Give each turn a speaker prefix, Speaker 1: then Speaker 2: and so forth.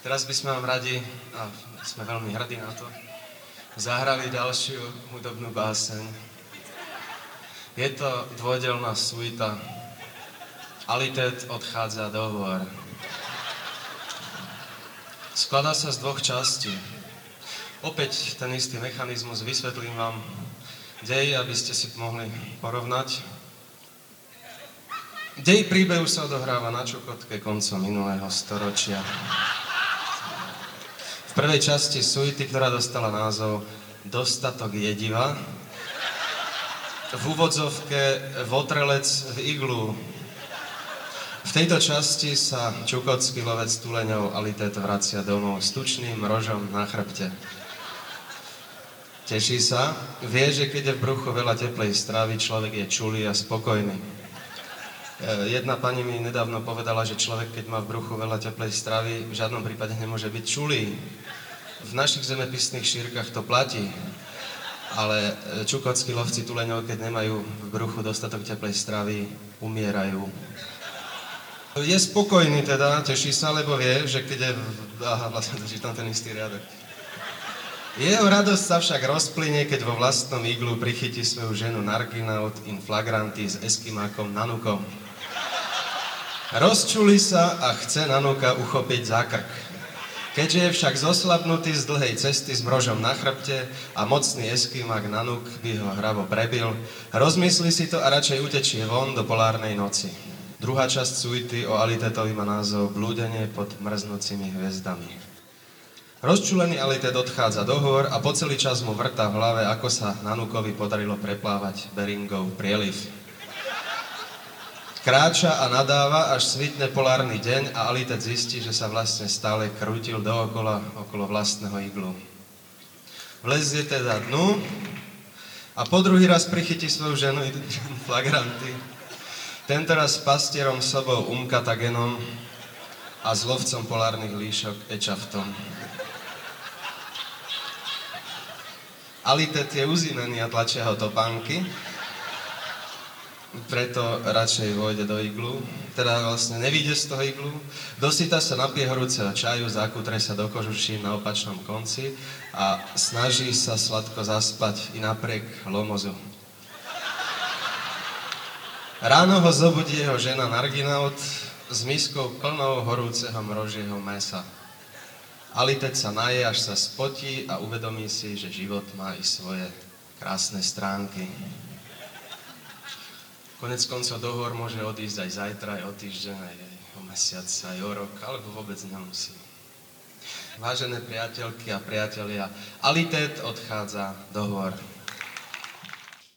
Speaker 1: Teraz by sme vám radi, a sme veľmi hrdí na to, zahrali ďalšiu hudobnú báseň. Je to dvojdelná suita. Alitet odchádza do hôr. Skladá sa z dvoch častí. Opäť ten istý mechanizmus, vysvetlím vám dej, aby ste si mohli porovnať. Dej príbehu sa odohráva na Čukotke koncom minulého storočia. V prvej časti suity, ktorá dostala názov Dostatok jediva, v úvodzovke Votrelec v iglu. V tejto časti sa čukotský lovec tuleňov Alitet vracia domov s tučným rožom na chrbte. Teší sa, vie, že keď je v bruchu veľa teplej stravy, človek je čulý a spokojný. E, Jedna pani mi nedávno povedala, že človek, keď má v bruchu veľa teplej stravy, v žiadnom prípade nemôže byť čulý. V našich zemepisných šírkach to platí, ale e, čukotskí lovci tuleňov, keď nemajú v bruchu dostatok teplej stravy, umierajú. Je spokojný teda, teší sa, lebo vie, že keď je... Aha, vlastne to čítam ten istý riadok. Jeho radosť sa však rozplynie, keď vo vlastnom iglu prichytí svoju ženu Narginaut in flagranti s eskimákom Nanukom. Rozčuli sa a chce Nanuka uchopiť za krk. Keďže je však zoslabnutý z dlhej cesty s mrožom na chrbte a mocný eskimák Nanuk by ho hravo prebil, rozmyslí si to a radšej utečie von do polárnej noci. Druhá časť suity o Alitetovi má názov Blúdenie pod mrznúcimi hviezdami. Rozčulený Alitet odchádza do hôr a po celý čas mu vrta v hlave, ako sa Nanukovi podarilo preplávať Beringov prieliv. Kráča a nadáva, až svitne polárny deň a Alitet zistí, že sa vlastne stále krútil dookola okolo vlastného iglu. Vlezie teda dnu a po druhý raz prichytí svoju ženu flagranty. Tentoraz s pastierom sobou Umkatagenom a s lovcom polárnych líšok Ečaftom. Alitet je uzimený a tlačia ho topánky, preto radšej vojde do iglu, teda vlastne nevíde z toho iglu, dosyta sa napije horúceho čaju, zakutre sa do kožuší na opačnom konci a snaží sa sladko zaspať i napriek lomozu. Ráno ho zobudí jeho žena Narginaut s miskou plnou horúceho mrožieho mesa. Alitet sa naje, až sa spotí a uvedomí si, že život má i svoje krásne stránky. Konec koncov do môže odísť aj zajtra, aj o týždeň, aj, o mesiac, aj o rok, alebo vôbec nemusí. Vážené priateľky a priatelia, Alitet odchádza do hôr.